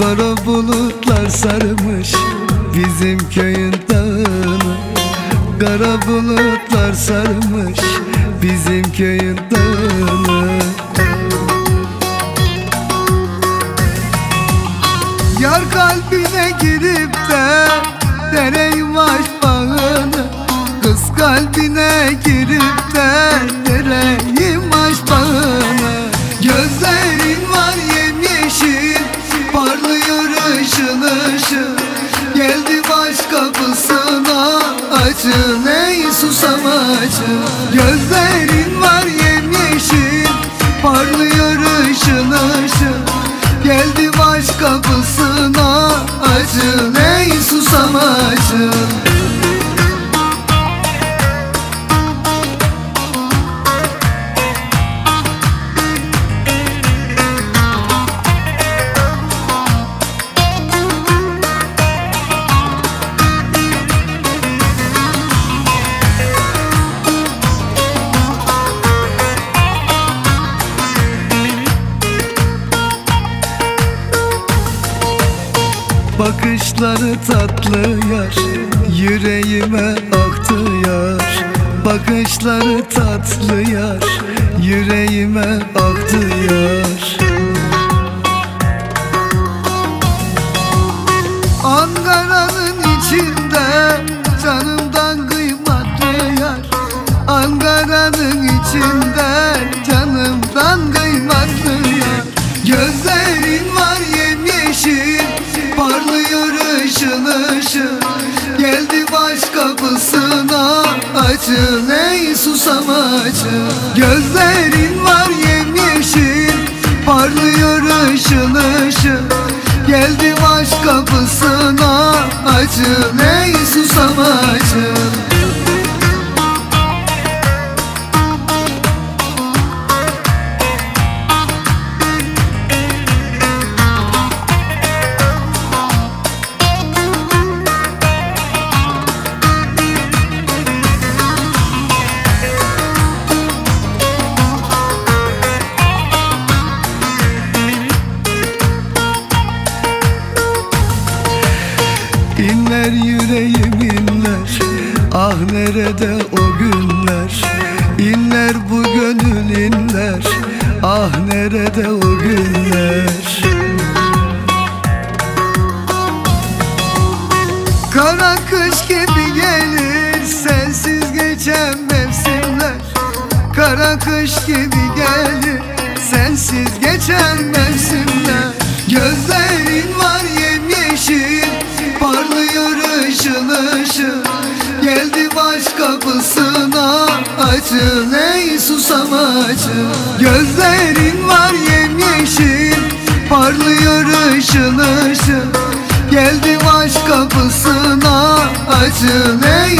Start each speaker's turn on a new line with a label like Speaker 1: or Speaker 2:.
Speaker 1: Kara bulutlar sarmış bizim köyün dağını. Kara bulutlar sarmış bizim köyün dağını. Yar kalbine girip de dereymiş bağını Kız kalbine girip Bakışları tatlı yar Yüreğime aktı yar. Bakışları tatlı yar Yüreğime aktı Baş kapısına Açın ey susam açın Gözlerin var yemyeşil Parlıyor ışıl ışıl. Geldi baş kapısına Açın ey susam İnler yüreğim inler Ah nerede o günler? İnler bu gönül inler Ah nerede o günler? Kara kış gibi gelir Sensiz geçen mevsimler. Kara kış gibi gelir Sensiz geçen mevsimler. Gözlerin var yemyeşil Parlıyor ışıl ışıl. Geldi baş kapısına Açın ey susam açın Gözlerin var yemyeşil Parlıyor ışıl ışıl. Geldi baş kapısına Açın ey